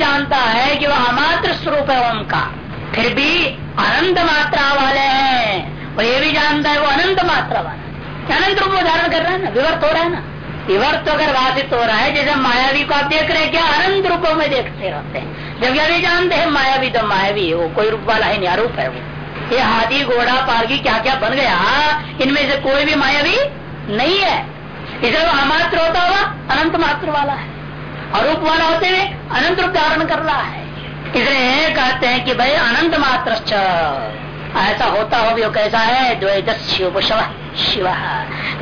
जानता है कि वह अमात्र स्वरूप है उनका। फिर भी अनंत मात्रा वाले हैं। और ये भी जानता है वो अनंत मात्रा वाला। अनंत रूप में धारण कर रहा है ना? विवर्त हो रहा है ना? विवर्त अगर वासित हो रहा है, जैसे मायावी को आप देख रहे हैं, क्या अनंत रूपों में देखते रहते हैं? जब भी जानते हैं, मायावी तो मायावी है वो, कोई रूप वाला है निरूप है वो। ये हाथी, घोड़ा पालगी क्या क्या बन गया? इनमें से कोई भी मायावी नहीं है। इसे वो अमात्र होता हुआ अनंत मात्र वाला है। अरूप वाला होते हुए अनंत रूप धारण कर रहा है। इसलिए कहते हैं कि भाई अनंत मात्र ऐसा होता हो भी वो कैसा है? द्वैत उपशव शिव।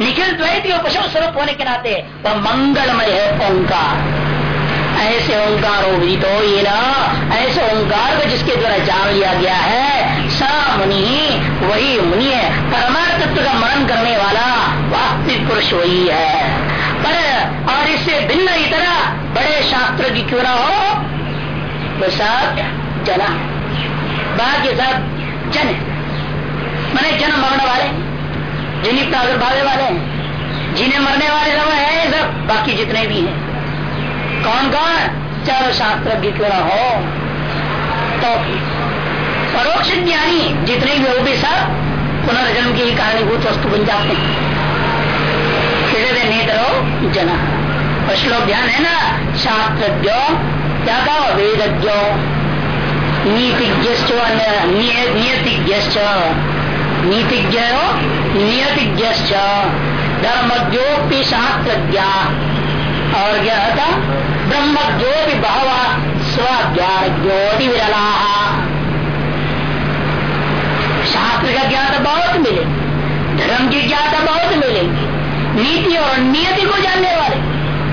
निखिल द्वैत उपशव स्वरूप होने के नाते वह मंगलमय है, ओंकार। ऐसे ओंकार उदित हो ये ना ऐसे ओंकार को जिसके द्वारा जान लिया गया है, स मुनि, वही मुनि है। परमार्थ तत्व का मरण करने वाला वास्तविक पुरुष वही है। पर और इससे भिन्न इतना बड़े शास्त्र की क्यों ना हो? वो सब जना। बाकी सब जन। मैंने जन्म मरने वाले जिन्हें प्रादुर्भाव वाले हैं। जिन्हें मरने वाले सब है सब बाकी जितने भी हैं। कौन कौन? चारों शास्त्र की क्यों न हो? तो परोक्ष ज्ञानी जितने भी वो भी सब पुनर्जन्म की कारणीभूत वस्तु बन जाते हैं। नेत्रो जना। श्लोक ध्यान है ना? शास्त्रज्ञ क्या कहो वेदज्ञ नीतिज्ञ नियतिज्ञ नीतिज्ञ नियतिज्ञ धर्मज्ञोपि शास्त्रज्ञ। और क्या था? ब्रह्म जो भी बहवा स्वज्ञान ज्योति विरला शास्त्र का ज्ञान तो बहुत मिलेगी, धर्म की ज्ञान तो बहुत मिलेंगी, नीति और नियति को जानने वाले।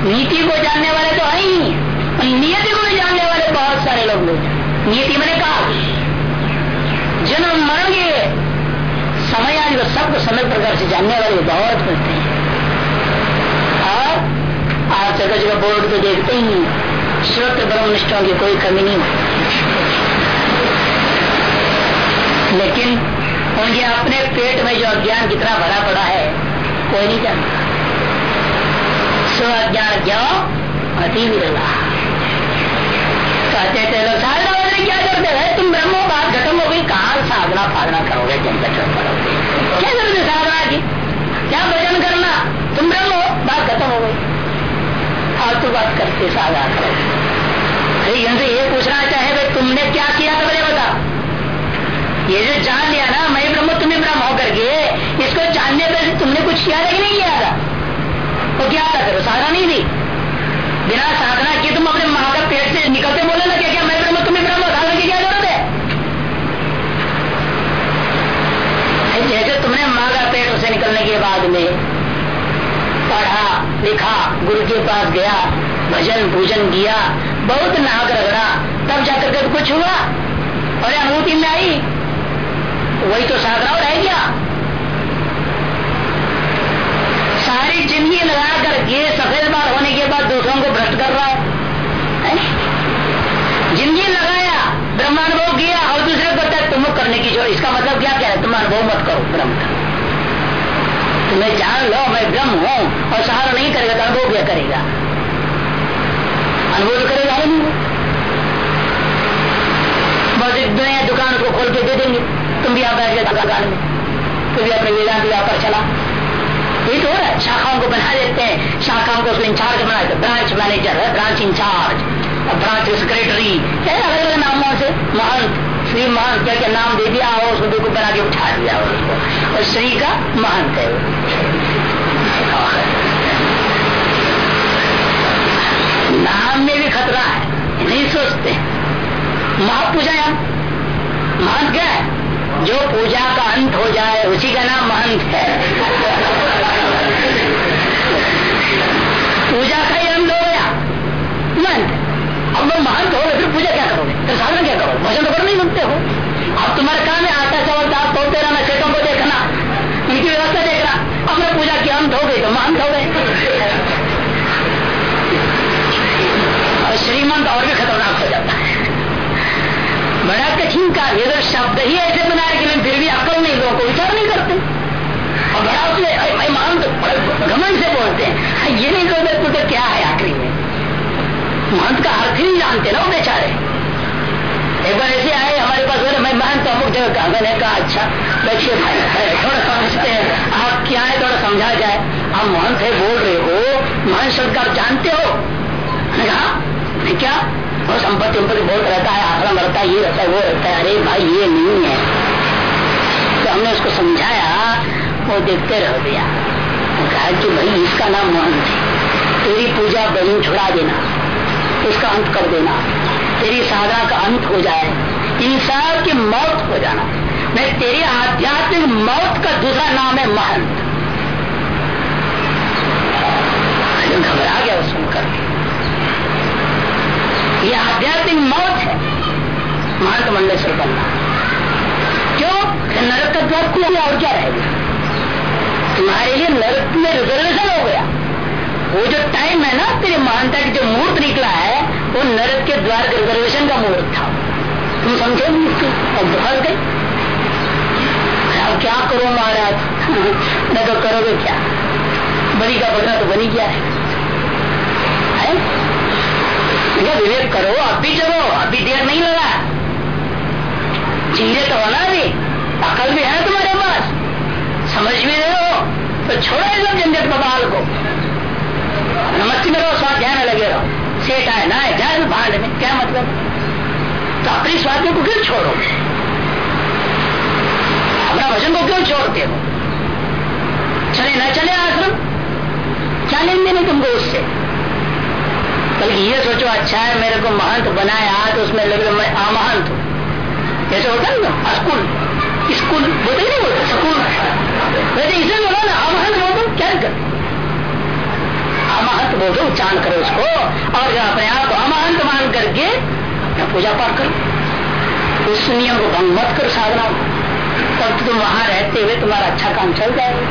नीति को जानने वाले तो है ही। नियति को भी जानने वाले बहुत सारे लोग लोग नियति मैंने कहा, जन्म मरण के समय आदि को सबको समय प्रकार से जानने वाले बहुत मिलते हैं। और आप जगह जगह बोर्ड पे देखते ही श्रोत ब्रह्मनिष्ठों की कोई कमी नहीं लेकिन उनके अपने पेट में जो अज्ञान कितना भरा पड़ा है, कोई नहीं जानता। स्व अज्ञान क्यों अति विरला कहते थे लोग साधना वाले क्या करते हैं? तुम ब्रह्मो बात खत्म हो गई, कहा साधना फाधना करोगे? जन करोगे क्या ज़रूरत साधना की क्या भजन करना? तुम ब्रह्म हो बात खत्म हो गई। फालतू बात करते साधा लेकिन से ये पूछना चाहे भाई, तुमने क्या किया था मुझे बता। ये जो जान लिया ना, मैं ब्रह्म, तुम्हें ब्रह्म हो करके इसको जानने पर तुमने कुछ किया था कि नहीं किया था तो क्या था फिर साधना नहीं थी बिना साधना की तुम अपने माँ का पेट से निकलते बोले लगे क्या मैं ब्रह्म तुम्हें ब्रह्म साधना की क्या ज़रूरत है जैसे तुमने माँ का पेट उसे निकलने के बाद में पढ़ा लिखा गुरु के पास गया, भजन पूजन किया, बहुत नाक रगड़ा। तब जाकर के कुछ हुआ। और अनुभूति में आई। वही तो साधना रह गया। सारी ज़िंदगी लगा कर ये सफ़ेद बार होने के बाद दूसरों को भ्रष्ट कर रहा है। ज़िंदगी लगाया, ब्रह्मानुभव किया और दूसरे को तुम करने की जो इसका मतलब क्या क्या है? तुम अनुभव मत करो, ब्रह्म। का तुम्हें जान लो, मैं ब्रह्म हूँ, और सहारा नहीं करेगा तो अनुभव क्या करेगा? अनुभव तो करेगा ही नहीं। बस एक नया दुकान को खोल के दे देंगे। तुम भी आप बैठ गए दुकान में। तुम भी अपने वेदांत व्यापार चला। ये तो हो रहा है। शाखाओं को बना देते हैं। शाखाओं को उसको इंचार्ज बना देते ब्रांच मैनेजर है ब्रांच इंचार्ज ब्रांच सेक्रेटरी अलग अलग नामों से? महंत। श्री महंत क्या क्या नाम दे दिया हो उसको बिल्कुल बना के उठा दिया उसको। और श्री का महंत है नाम में भी खतरा है, नहीं सोचते। महापूजा महंत क्या है? जो पूजा का अंत हो जाए, उसी का नाम महंत है। तो से बोलते हैं ये नहीं कहते तू तो क्या है आखिरी में? महंत का अर्थ ही जानते ना वो बेचारे। एक बार ऐसे आए, हमारे पास बोले, मैं महंत अमुक जगह का मैंने कहा अच्छा देखिए भाई थोड़ा समझते हैं, आप क्या है, थोड़ा समझा जाए। आप महंत है, बोल रहे हो, महंत शब्द आप जानते हो? कहा क्या? वो संपत्ति उम्पत्ति बहुत रहता है आश्रम रहता है, ये रहता है, वो रहता है। अरे भाई, ये नहीं है। तो हमने उसको समझाया, वो देखते रह गया कहा कि भाई इसका नाम महंत है तेरी पूजा बहन छुड़ा देना, उसका अंत कर देना। तेरी साधना का अंत हो जाए इन सब की मौत हो जाना। मैं तेरी आध्यात्मिक मौत का दूसरा नाम है महंत। घबरा गया सुनकर ये आध्यात्मिक मौत है। महंत मंडलेश्वर बनना। क्यों? नरक का द्वार खुला और क्या रहेगा तुम्हारे लिए नरक में रिजर्वेशन हो गया। वो जो टाइम है ना तेरे महानता की जो मुहूर्त निकला है वो नरक के द्वार के रिजर्वेशन का मुहूर्त था। तुम समझो अब भर गए अब क्या करो महाराज? न तो करोगे क्या? बड़ी का बगना तो बनी क्या है, विवेक करो अब भी चलो अभी देर नहीं लगा। चीज़ें तो होना भी अकल भी है तुम्हारे पास। समझ भी रहे हो तो छोड़ो सब झंझट बबाल को। नमस्ते में रहो स्वाध्याय में लगे रहो। सेठ आए ना आए जाए भाड़ में क्या मतलब? तो अपनी स्वाध्याय को क्यों छोड़ो? अपना वचन को क्यों छोड़ते हो? चले ना चले आश्रम क्या लेन देने तुमको उससे? बल्कि ये सोचो अच्छा है, मेरे को महंत बनाया तो उसमें लगे मैं अमहंत हूँ। जैसे होता है ना, स्कूल स्कूल, बोलते नहीं बोलते स्कूल वैसे इसे बोला ना अमहंत बोलते क्या करते अमहंत बोलो उच्चारण करो उसको, और अपने आप को अमहंत मान करके पूजा पाठ करो। उस नियम को भंग मत करो साधना तब तो तुम वहाँ रहते हुए तुम्हारा अच्छा काम चल जाएगा।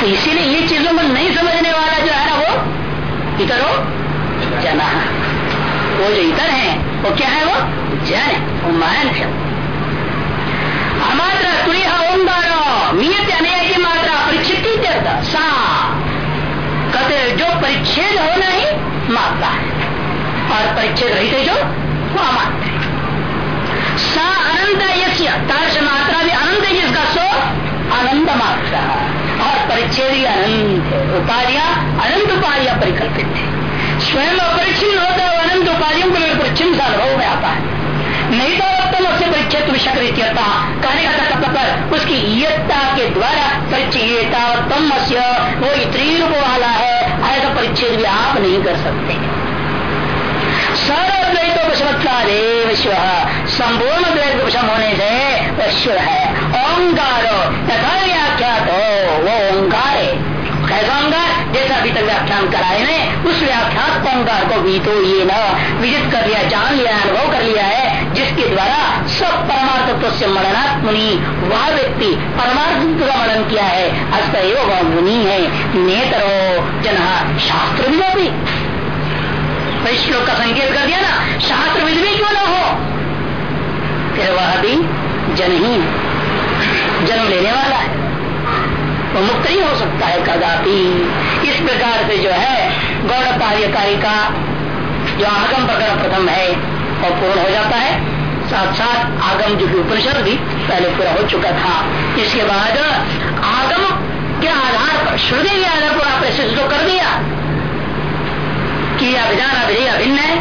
तो इसीलिए ये चीज़ों को नहीं समझने वाला जो है ना वो इतरो जना। वो जो इतर है, वो क्या है वो? जन है, वो महंत परिच्छेद रहित जो वो अमात्र है सा अनंत यश्य तार्श मात्रा भी अनंत है जिसका सो अनंत मात्रा और परिच्छेद ही अनंत है उपाधियाँ अनंत उपाधियाँ परिकल्पित है। स्वयं अपरिच्छिन्न होता है अनंत उपाधियों को परिच्छिन्न सा अनुभव में आता है। नहीं तो उत्तम उससे परिच्छेद विषकृत्यता कहने का तत्व पर उसकी इयता के द्वारा परिचयता उत्तम वो इतनी रूप वाला है, ऐसा परिच्छेद भी आप नहीं कर सकते। सर्वद्वैतोपशमत्वादेव शिव संपूर्ण द्वैत उपशम होने से वह शिव है। ओंकार तथा व्याख्यात हो वो ओंकार। है कैसा ओंकार? जैसा अभी तक व्याख्यान कराए ने, उस व्याख्यात ओंकार को भी तो ये न विजित कर लिया, जान लिया, अनुभव कर लिया है, जिसके द्वारा सब परमार्थत्व से मननात् मुनि वह व्यक्ति परमार्थ का मनन किया है। अस्तः वह मुनि है। नेतरो जन शास्त्र भी भी श्लोक का संकेत कर दिया ना, शास्त्र विध भी क्यों ना हो। फिर वह भी जन ही जन्म लेने वाला है। वो मुक्त नहीं हो सकता है कदापि। इस प्रकार से जो है गौड़ कार्यकारी का जो आगम प्रकरण प्रथम है, वो पूर्ण हो जाता है। साथ साथ आगम जो उपनिषद भी पहले पूरा हो चुका था। इसके बाद आगम के आधार पर, श्रुति के आधार पर आपने सिद्ध तो कर दिया। कि अभिधान अभिधेय अभिन्न है।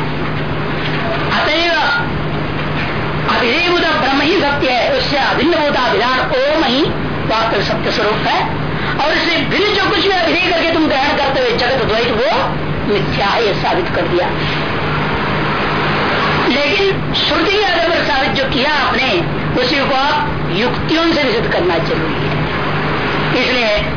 अतएव अभिधेयभूत ब्रह्म ही सत्य है, उससे अभिन्न होता अभिधान ओम ही वास्तविक सत्य स्वरूप है। और इसे भिन्न जो कुछ भी अभिनय करके तुम ग्रहण करते हुए जगत द्वैत, वो मिथ्या है साबित कर दिया। लेकिन श्रुति के आधार पर साबित जो किया आपने, उसी को आप युक्तियों से निषिद्ध करना ज़रूरी है। इसलिए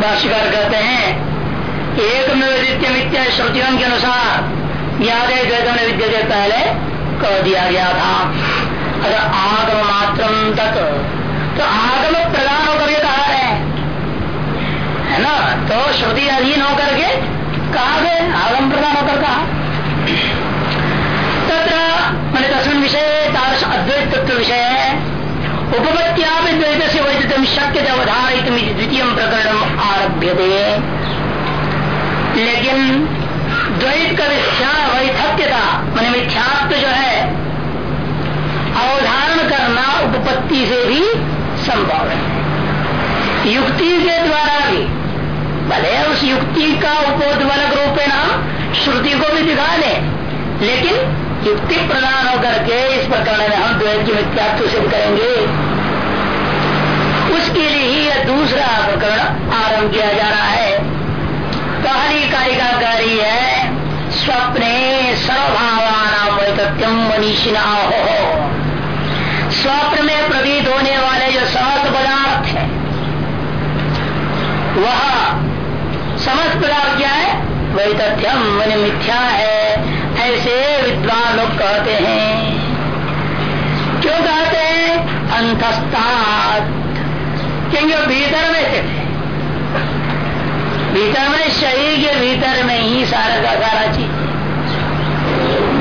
भाष्यकार कहते हैं एक विद्य मित्या श्रुतियों के अनुसार याद है द्वैतम विद्या से पहले कह दिया गया था। अगर आगम मात्र तक तो आगम प्रदान होकर के कहा है। है ना? तो श्रुति अधीन होकर के कहा गए, आगम प्रदान होकर कहा। तथा मैंने तस्वीर विषय तारस अद्वैत तत्व विषय से अवधारित द्वितीय प्रकरण आरभ्य लेकिन द्वैत का मिथ्या वैथक्यता मान मिथ्यात्व जो है, अवधारण करना उपपत्ति से भी संभव है। युक्ति के द्वारा भी, भले उस युक्ति का उपोद्वलक रूप है ना श्रुति को भी दिखा दे, लेकिन युक्ति प्रदान होकर के इस प्रकरण में हम द्वैत की मिथ्यात्व सिद्ध करेंगे। उसके लिए ही यह दूसरा प्रकरण आरंभ किया जा रहा है। पहली कारिका कार्य है, स्वप्ने सर्वभावाना मनीषिना हो स्वप्न में प्रतीत होने वाले जो समस्त पदार्थ है, वह समस्त पदार्थ क्या है? वही तथ्यम मन मिथ्या है। ऐसे विद्वान लोग कहते हैं। क्यों कहते हैं? अंतस्तात्। क्योंकि वो भीतर में है भीतर में शरीर के भीतर में ही सारा का सारा चीज़।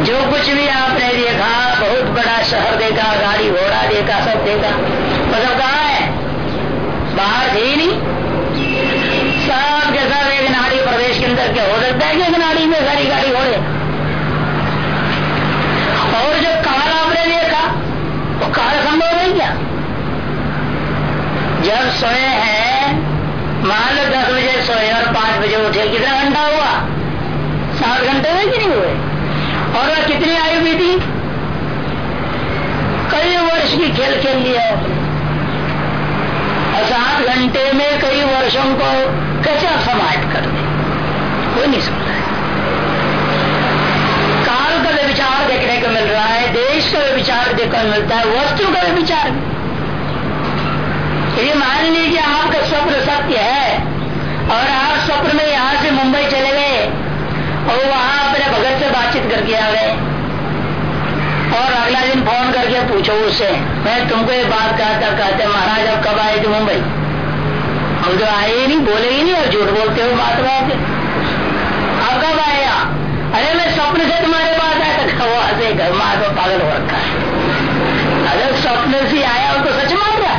जो कुछ भी आपने देखा, बहुत बड़ा शहर देखा, गाड़ी घोड़ा देखा, सब देखा। वो सब कहा है? बाहर थे ही नहीं। सब के सब एक नाड़ी प्रदेश के अंदर क्या हो सकता है कि एक नाड़ी में सारी गाड़ी घोड़े। और जो काल आपने देखा वो काल संभव नहीं क्या जब सोए हैं मान लो दस बजे सोए और पाँच बजे उठे, कितना घंटा हुआ? सात घंटे हुए कि नहीं हुए? और वह कितनी आयु थी? कई वर्ष की खेल खेल लिया। और सात घंटे में कई वर्षों को कैसे समाट कर दे? कोई नहीं सकता है। काल का विचार देखने को मिल रहा है, देश का विचार देखने को मिलता है, वस्तु का विचार यदि मान लीजिए आपका स्वप्न सत्य है। और आप स्वप्न में यहाँ से मुंबई चले गए और वहाँ अपने भगत से बातचीत करके आ गए। और अगला दिन फ़ोन करके पूछो उससे, मैं तुमको ये बात कहता, कहते, महाराज अब कब आए थे मुंबई? हम तो आए ही नहीं, बोले ही नहीं और झूठ बोलते हो बात बात। अब कब आया अरे, मैं स्वप्न से तुम्हारे पास आया था वो हंसे घर में आकर पागल हो रखा है। अगर स्वप्न से आया हो तो सच मान रहा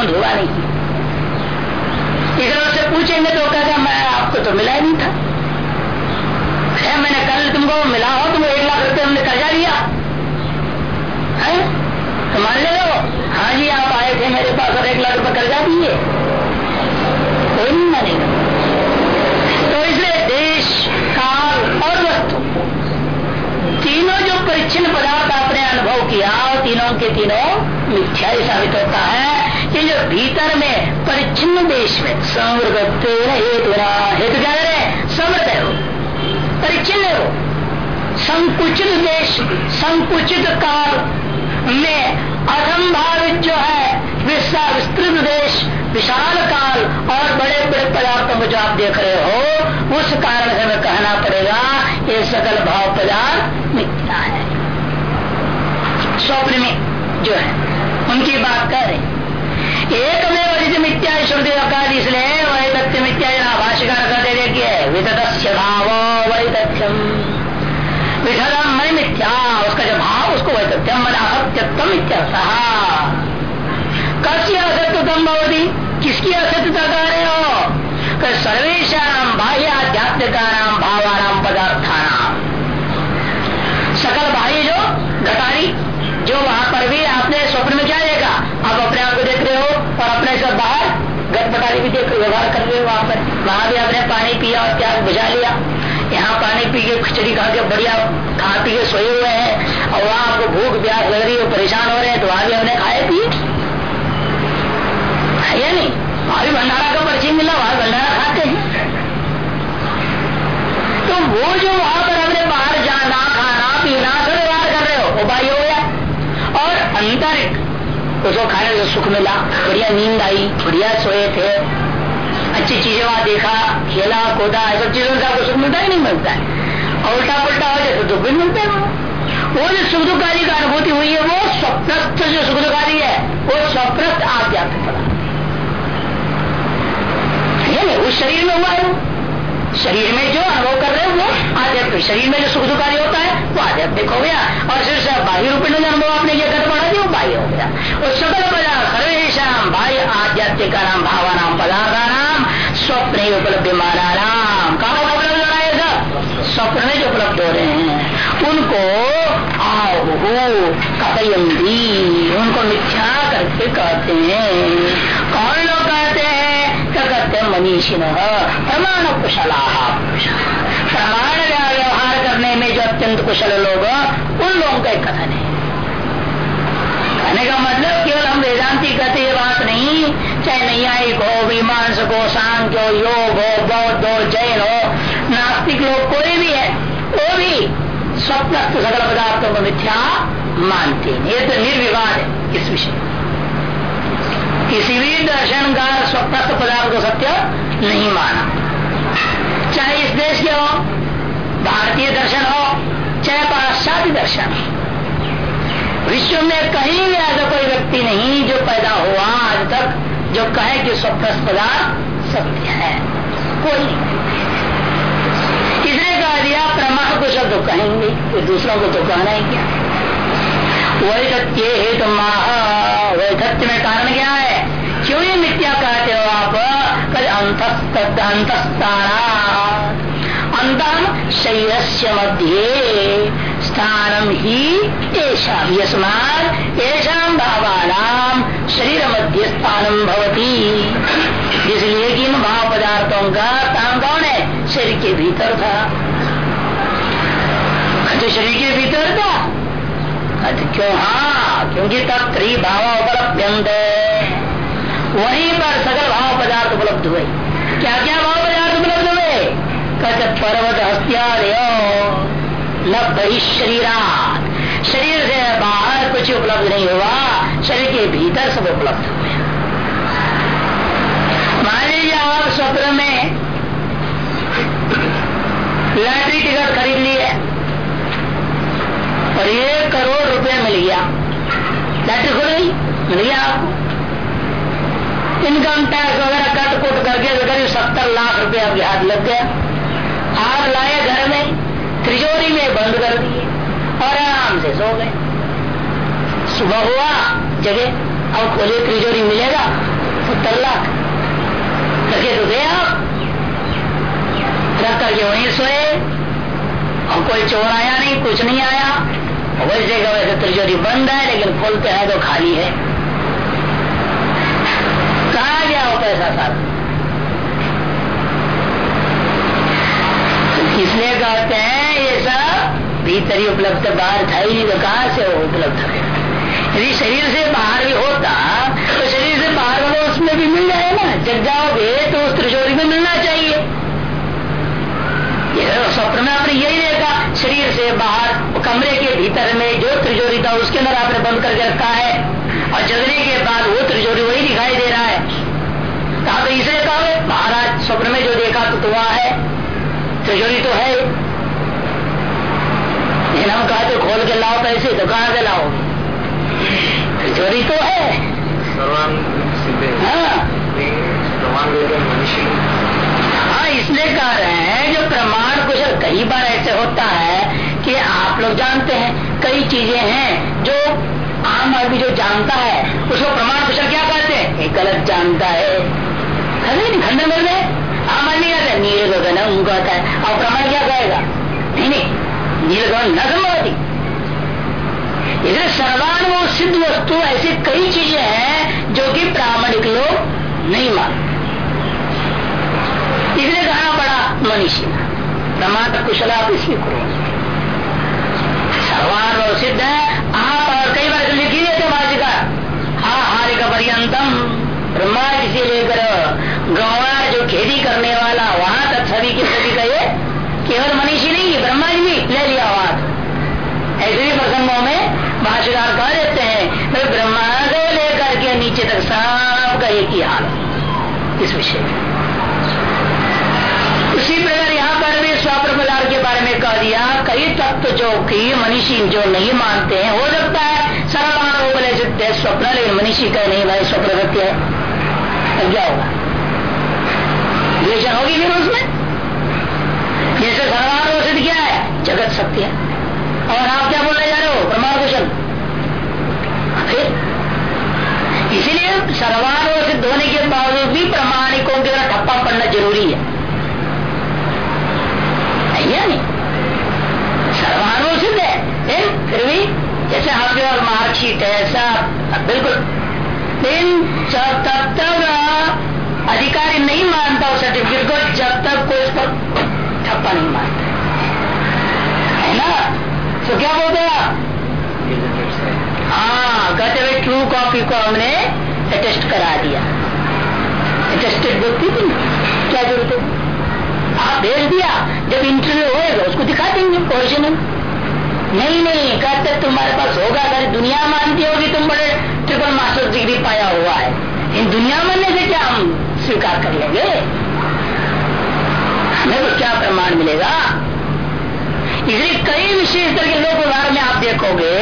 संबंध हुआ नहीं? इधर से पूछेंगे तो कहता मैं आपको तो मिला ही नहीं था। है मैंने कल तुमको मिला हो तुम एक लाख रुपए हमने कर्जा लिया है? तो मान ले लो हाँ जी, आप आए थे मेरे पास और एक लाख रुपए कर्जा दिए। कोई नहीं मानेगा। तो इसलिए देश, काल और वस्तु, तीनों जो परिच्छिन्न पदार्थ आपने अनुभव किया, तीनों के तीनों मिथ्या ही साबित होता है। कि जो भीतर में परिच्छिन्न देश में समृद्ध हेतु हेतु क्या करे? समृद्ध है वो। परिचिन हो संकुचित देश, संकुचित काल में अधमभावित जो है विस्तृत देश, विशाल काल और बड़े बड़े पदार्थों को जो आप देख रहे हो, उस कारण से हमें कहना पड़ेगा, ये सकल भाव पदार्थ मिथ्या है। स्वप्न में जो है, उनकी बात कर रहे एक में मिथ्या श्रुति अकाल इसलिए वही तथ्य मिथ्या भाष्यकार कहते देखिए वितथस्य भाव वही तथ्यम विधरम मैं मिथ्या उसका जो भाव, उसको वही तथ्यम मन असत्यत्म इत्यर्थ कस्य असत्यतम भवती? किसकी असत्यता कह वहाँ भी आपने पानी पिया और प्यास बुझा लिया। यहाँ पानी पी के खिचड़ी खा के बढ़िया खा पी के सोए हुए हैं और वहाँ आपको भूख, प्यास लग रही है, परेशान हो रहे हैं तो वहाँ भी हमने खाए पिए या नहीं? वहाँ भी भंडारा का परिचय मिला, वहाँ भंडारा खाते हैं। तो वो जो वहाँ पर हमने बाहर जाना, खाना, पीना सब व्यवहार कर रहे हो बाई हो गया। और अंतरिक उसको खाने से सुख मिला, बढ़िया नींद आई, बढ़िया सोए थे। अच्छी चीज़ें वहाँ देखा, खेला कूदा सब चीज़ों से आपको सुख मिलता ही नहीं मिलता है? और उल्टा पुलटा हो जाए तो दुख भी मिलता है वो जो सुख दुखारी की अनुभूति हुई है, वो स्वप्नस्थ जो सुख दुखारी है, वो स्वप्नस्थ आध्यात्मिक पदार्थ है उस शरीर में हुआ है। शरीर में जो अनुभव कर रहे हैं, वो आध्यात्मिक शरीर में जो सुख दुखारी होता है, वो आध्यात्मिक हो गया। और फिर बाह्य रूप में अनुभव आपने ये कर पड़ा वो बाह्य हो गया। और सकल पदार्थ सर्वेशम बाह्य आध्यात्मिक नाम भावा पदार्थ स्वप्न उपलब्ध नाम कहा उपलब्ध हो रहा है सब स्वप्न में जो उपलब्ध हो रहे हैं, उनको आहु कपयंती उनको मिथ्या करके कहते हैं। कौन लोग कहते हैं? कहते मनीषिण, प्रमाण कुशला। प्रमाण व्यवहार करने में जो अत्यंत कुशल लोग, उन लोगों का कथन है। कहने का मतलब केवल सांख्य हो, योग हो, बौद्ध हो, जैन हो, नास्तिक लोग कोई भी है, वो भी स्वप्न सकल पदार्थों को मिथ्या मानते हैं। ये तो निर्विवाद है इस विषय किसी भी दर्शन का स्वप्नस्थ पदार्थ को सत्य नहीं माना। चाहे इस देश के हो, भारतीय दर्शन हो, चाहे पाश्चात्य दर्शन हो। विश्व में कहीं भी ऐसा कोई व्यक्ति नहीं जो पैदा हुआ आज तक, जो कहे कि स्वप्न पदार्थ सत्य है। कोई किसने कहा दिया? प्रमाण को शब्द कहेंगे। तो दूसरों को तो कहना ही क्या? वही सत्य हेतु सत्य में कारण क्या है? क्यों ये मिथ्या कहते हो आप? अंतम शरीर मध्य स्थानम ही यशमान भावानाम शरीर मध्य स्थानम भवती। पदार्थों का स्थान कौन है? शरीर के भीतर था। जो शरीर के भीतर था? क्यों? हाँ क्योंकि तत्री भाव उपलब्ध वहीं पर सकल भाव पदार्थ उपलब्ध हुए। क्या क्या भाव पदार्थ उपलब्ध हुए? कहते, पर्वत हस्त्या न शरीर से बाहर कुछ उपलब्ध नहीं हुआ, शरीर के भीतर सब उपलब्ध हुए। मान लीजिए आप स्वप्न में लॉटरी टिकट खरीद लिए और एक करोड़ रुपए मिल गया। लॉटरी खुल गई? मिल गया आपको। इनकम टैक्स वगैरह कट कुट करके तो करीब सत्तर लाख रुपए आपके हाथ लग गया। आप लाए घर में त्रिजोरी में बंद कर दिए और आराम से सो गए। सुबह हुआ, जगह, अब खोले त्रिजोरी मिलेगा, सत्तर लाख। रखे तो आप करके वहीं सोए। और कोई चोर आया नहीं, कुछ नहीं आया। वैसे का वैसे त्रिजोरी बंद है, लेकिन खोलते हैं तो खाली है। कहा गया वो पैसा सारा इसलिए कहते हैं, ये सब भीतर ही उपलब्ध बाहर था ही नहीं तो कहा से वो उपलब्ध है? यदि शरीर से बाहर भी होता तो शरीर से बाहर वाला उसमें भी मिल जाए। जग जाओगे तो उस त्रिचोरी में मिलना चाहिए। स्वप्न में आपने यही देखा शरीर से बाहर कमरे के भीतर में जो त्रिजोरी था उसके अंदर आपने बंद करके रखा है। और जगने के बाद वो त्रिजोरी वही दिखाई दे रहा है। कहा तो इसलिए कहा महाराज स्वप्न में जो देखा तो, तो वहाँ है। त्रिजोरी तो है। हम कहा तो खोल के लाओ पैसे तो कहाँ से लाओ। त्रिजोरी तो है। हाँ। हाँ इसलिए कह रहे हैं जो प्रमाण कुछ कई बार ऐसे होता है कि आप लोग जानते हैं, कई चीज़ें हैं जो आम आदमी जो जानता है, उसको प्रमाण कुशल क्या कहते हैं? गलत जानता है। खंडन कर दे आम आदमी कहते हैं? नील गगन उनको आता है। और प्रमाण क्या कहेगा? नहीं नहीं, नील गगन न संभवती सर्वानुभव सिद्ध वस्तु ऐसी कई चीज़ें हैं जो कि प्रामाणिक लोग नहीं मानते। इसलिए कहना पड़ा मनीषी प्रमाण कुशल आप इसकी करो। सर्वानुभव सिद्ध है। आप और कई बार लिखी देते भाषिका हा हारिका पर्यंतम। ब्रह्मा जिसे लेकर गौड़ा जो खेती करने वाला, वहाँ तक सभी के सभी का ये केवल मनीष ले लिया वहाँ ऐसे भी प्रसंगों में भाषाकार कह देते हैं तो ब्रह्मा से लेकर के नीचे तक सबका एक ही हाल इस विषय में। कह दिया, कई तत्व जो कि मनीषी जो नहीं मानते हैं, हो सकता है सर्वमान बोले जितते है स्वप्न लेकिन मनीषी का नहीं भाई, स्वप्न सत्य है। क्या होगा? होगी फिर उसमें? जैसे सर्वान सिद्ध क्या है, जगत सत्य है। ट्रू कॉपी को हमने अटेस्ट करा दिया। अटेस्टेड व्यक्ति थी क्या ज़रूरत है? आप भेज दिया। जब इंटरव्यू होएगा, उसको दिखा देंगे ओरिजिनल नहीं नहीं, कहते तुम्हारे पास होगा, अगर दुनिया मानती होगी, तुम बड़े ट्रिपल मास्टर डिग्री पाया हुआ है। इन दुनिया मानने से क्या हम स्वीकार कर लेंगे? हमें तो क्या प्रमाण मिलेगा? इसलिए कई विशेष तरह के लोग उदाहरण में आप देखोगे,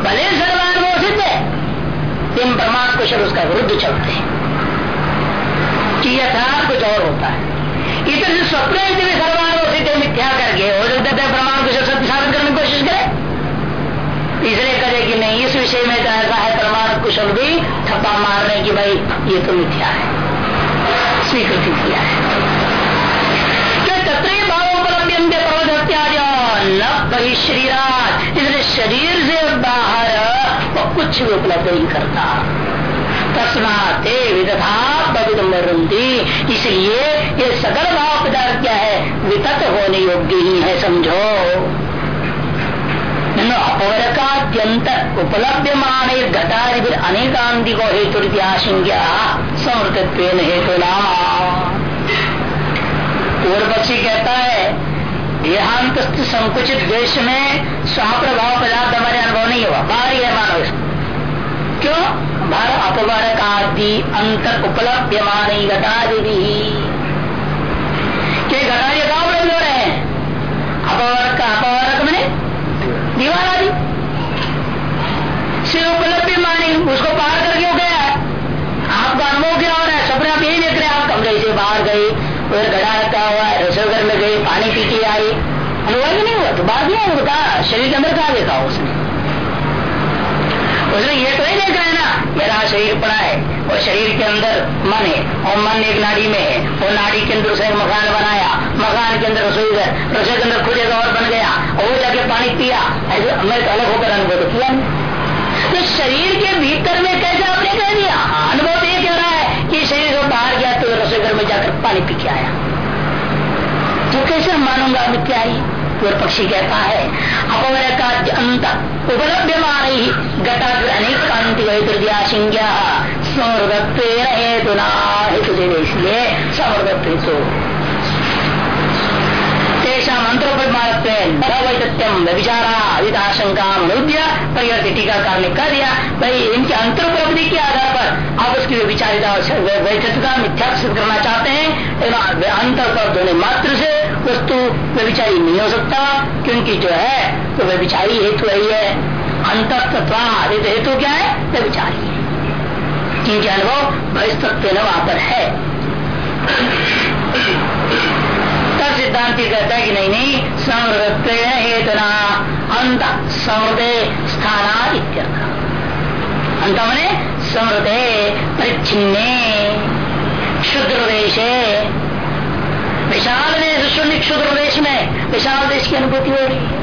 भले सर्वानुभव सिद्ध है इन प्रमाण कुशल उसका विरुद्ध चलते हैं। कि यथार्थ कुछ और होता है। इधर से स्वप्न भी सर्वानुभव सिद्ध मिथ्या करके हो सकता है प्रमाण कुशल सत्य साधन करने की कोशिश करे। इसलिए करे कि नहीं, इस विषय में तो ऐसा है प्रमाण कुशल भी थप्पा मारने की भाई, ये तो मिथ्या है। स्वीकृति किया है। कुछ भी उपलब्ध नहीं करता। तस्माते विदधा इसलिए ये सकल भाव पदार्थ क्या है? वितत होने योग्य ही है, समझो। अपवर का अत्यंत उपलब्ध मान घटादि अनेकांति को हेतु आशंका समृतत्व हेतु पूर्व पक्षी कहता है देहांत संकुचित देश में स्वाप्रभाव पदार्थ हमारे अनुभव नहीं हुआ। बाहर ही मानो इसको क्यों? भर अपवर्क आदि अंतर उपलब्ध मानी घटादि के घटादि कहा उपलब्ध हो रहे हैं। अपवर्क अपवर्क मैंने दीवार आदि से उपलब्ध मानी उसको पार करके हो गया? है आपका अनुभव क्या हो रहा है सपने आप यही देख रहे हैं। आप कमरे से बाहर गए, उधर घड़ा रखा हुआ है रसोई घर में गए, पानी पी के आई अनुभव नहीं हुआ तो बाद में होता शरीर के अंदर कहा देखा उसने? उसने ये तो नहीं देख है ना। मेरा शरीर पड़ा है और शरीर के अंदर मन है, और मन एक नाड़ी में है। और नाड़ी के अंदर उसने मकान बनाया। मकान के अंदर रसोई घर, रसोई के अंदर खुद एक और बन गया, और वो जाके पानी पिया। ऐसे मैं तो अलग होकर अनुभव तो किया तो शरीर के भीतर में कैसे आपने कह दिया? अनुभव तो ये कह रहा है कि शरीर को बाहर गया तो रसोई घर में जाकर पानी पी के आया। तो कैसे मानूँगा मिथ्या ही पूर्व पक्षी कहता है अपवर का अंत उपलब्ध मानी घटा अनेक कांति संज्ञा समृद्धत्व हेतु इसलिए अनुद्य परिवर्तित टीकाकार ने कह दिया भाई इनके अंतरोपलब्धि के आधार पर आप उसकी व्यभिचारिता वैधता मिथ्या करना चाहते हैं अंतर उपलब्ध होने मात्र से वस्तु व्यभिचारी नहीं हो सकता, क्योंकि जो है तो व्यभिचारी हेतु ही है अंतत्वा हेतु क्या है? व्यभिचारी। है क्योंकि अनुभव बहिस्तत्व वहाँ पर है। तब सिद्धांति कहता है कि नहीं नहीं समृद्ध हेतना, अंत समृदे स्थाना अंत मैंने समृदे परिच्छिन्ने क्षुद्र देश विशाल देश शून्य क्षुद्र देश में विशाल देश की अनुभूति हो रही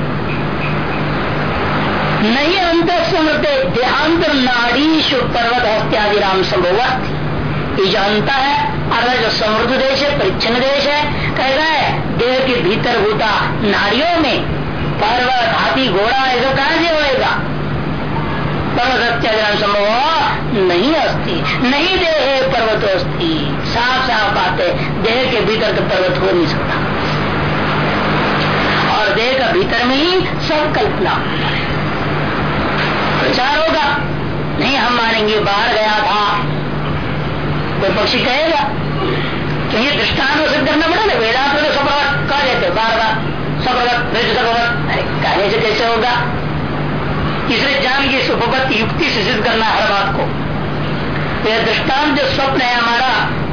नहीं अंत समृद्ध देहांतर नाड़ी पर्वत हस्त्यादि राम संभव ये जानता है, अगर जो समृद्ध देश है परिच्छन देश है कहता है, देह के भीतर होता नारियों में पर्वत, हाथी, घोड़ा ऐसा कहा से होएगा? पर्वत हत्याग्राम संभव नहीं अस्ति। नहीं देह पर्वत अस्थि साफ़ साफ़ बात है तो पर्वत हो नहीं सकता और देह का भीतर में ही सब कल्पना प्रचार होगा, नहीं हम मानेंगे, बाहर गया था। कोई पक्षी कहेगा क्योंकि दृष्टान सिद्ध करना पड़ा ना? वेदांत में तो सब कह देते बार बार। सब अरे कहने से कैसे होगा? इसलिए जान की उपपत्ति युक्ति से सिद्ध करना हर बात को। यह दृष्टांत जो स्वप्न है हमारा,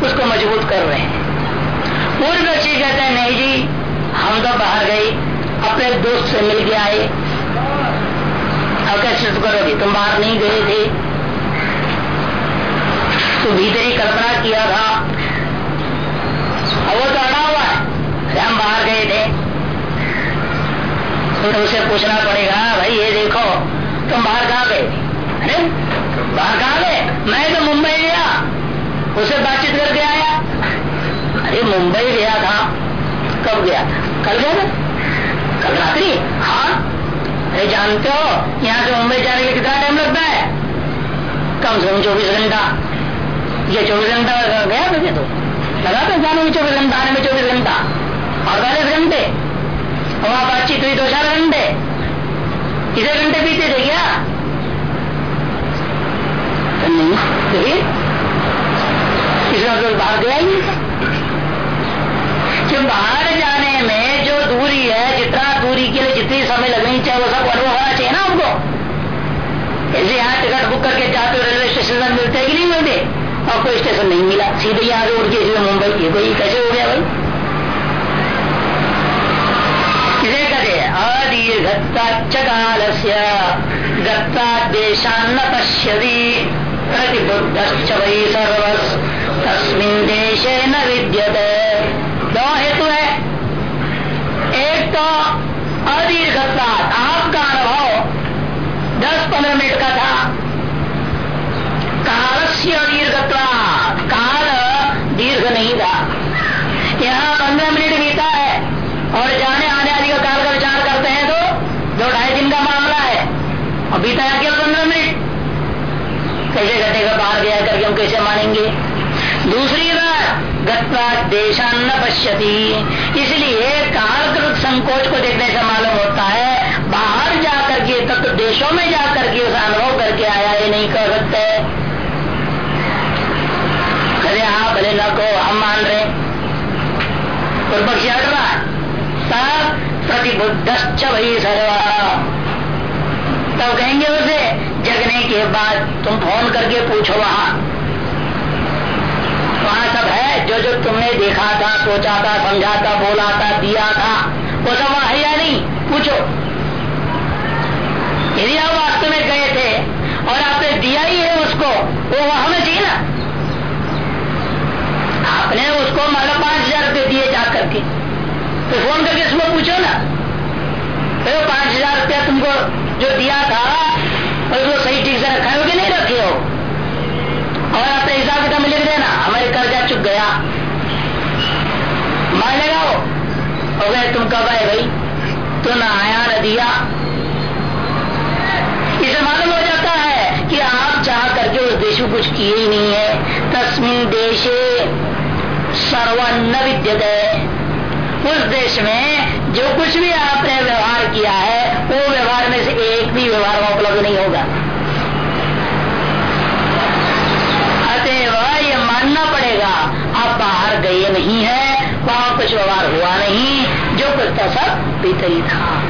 उसको मज़बूत कर रहे हैं। पूर्व पक्षी कहते हैं नहीं जी। हम तो बाहर गए, अपने दोस्त से मिल के आए। अब कैसे करोगे तुम बाहर नहीं गए थे। तो भीतर ही कल्पना किया था। अब वो तो अड़ा हुआ है। हम बाहर गए थे। तो उसे पूछना पड़ेगा, भाई, ये देखो, तुम बाहर कहाँ गए? बाहर कहाँ गए? मैं तो मुंबई गया। उसे बातचीत करके आया अरे मुंबई गया था, कब गया था? कल गया था? कल रात्रि? हाँ। अरे जानते हो, यहाँ से मुंबई जाने के कितना टाइम लगता है? कम से कम चौबीस घंटा। ये चौबीस घंटा गया था तो? लगा था जाने में चौबीस घंटा, आने में चौबीस घंटा। अड़तालीस घंटे। वहाँ बातचीत हुई दो चार घंटे। कितने घंटे बीते थे क्या? तो नहीं इसका मतलब बाहर गया ही नहीं कि बाहर जाने में जो दूरी है, जितना दूरी के लिए जितनी समय लगनी चाहिए, वो सब अनुभव होना चाहिए ना हमको। ऐसे यहाँ टिकट बुक करके जाते हो रेलवे स्टेशन मिलते कि नहीं मिलते? और कोई स्टेशन नहीं मिला। सीधे यहाँ से उड़ के इसलिए मुंबई ये कोई कैसे हो गया भाई? किसे कहते अदीर्घत्ता काल से गत्ता देशान्न पश्यति। प्रतिबुद्ध देशे न विद्यते दो हेतु है एक तो अदीर्घता आपका अनुभव दस पंद्रह मिनट का था। काल से अदीर्घता काल दीर्घ नहीं था। यहाँ पंद्रह मिनट बीता है और जाने आने आदि का काल का विचार करते हैं तो दो ढाई दिन का मामला है। और बीता है केवल पंद्रह मिनट? कैसे घटेगा बाहर गया करके हम कैसे मानेंगे? दूसरी बात गत्वा देशान्न पश्यति। इसलिए कालकृत संकोच को देखने से मालूम होता है, बाहर जाकर के तत्व तो देशों में जाकर के उसे अनुभव करके आया, ये नहीं कर सकते। कहे हाँ भले न को हम मान रहे और पक्षी हट रहा तब प्रतिबुद्ध वही सर्वा। तब कहेंगे उसे, जगने के बाद तुम फ़ोन करके पूछो वहाँ। वहाँ सब है, जो जो तुमने देखा था, सोचा था, समझा था, बोला था, दिया था। वो सब है या नहीं पूछो। यदि आप वास्तव में गए थे और आपने दिया ही है उसको, वो वहाँ में चाहिए ना? आपने उसको मतलब पाँच हज़ार रुपये दिए जा करके तो फ़ोन करके उसको पूछो ना। तो पाँच हज़ार रुपया तुमको जो दिया था उसको सही ठीक से रखा हो कि नहीं रखे हो। और अपने हिसाब किताब में लिख देना, हमारे कर्जा चुक गया। मान लगाओ हो गए, तुम कब आए भाई? तो न आया न दिया। इसे मालूम हो जाता है कि आप चाह करके उस देश को कुछ किए ही नहीं है। तस्मिन देशे सर्वन्न विद्यते उस देश में जो कुछ भी आपने व्यवहार किया है, वो व्यवहार में से एक भी व्यवहार वहाँ उपलब्ध नहीं होगा। अतएव ये मानना पड़ेगा, आप बाहर गए नहीं है, वहाँ कुछ व्यवहार हुआ नहीं। जो था सब भीतर ही था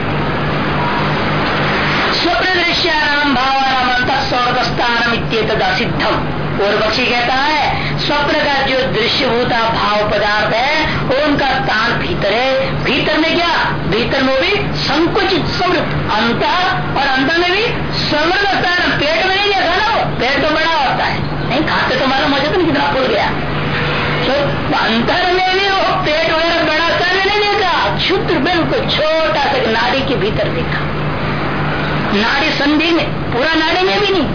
स्वप्न दृश्य नाम भावानाम स्वर्गस्थान सिद्धम और बक्षी कहता है, स्वप्न का जो दृश्य होता भाव पदार्थ है, उनका स्थान भीतर है। भीतर में क्या? भीतर में भी संकुचित समृद्ध अंत और अंत में भी समृद्ध स्थान पेट में नहीं नाड़ी के भीतर देखा। नाड़ी संधि में, पूरा नाड़ी में भी नहीं।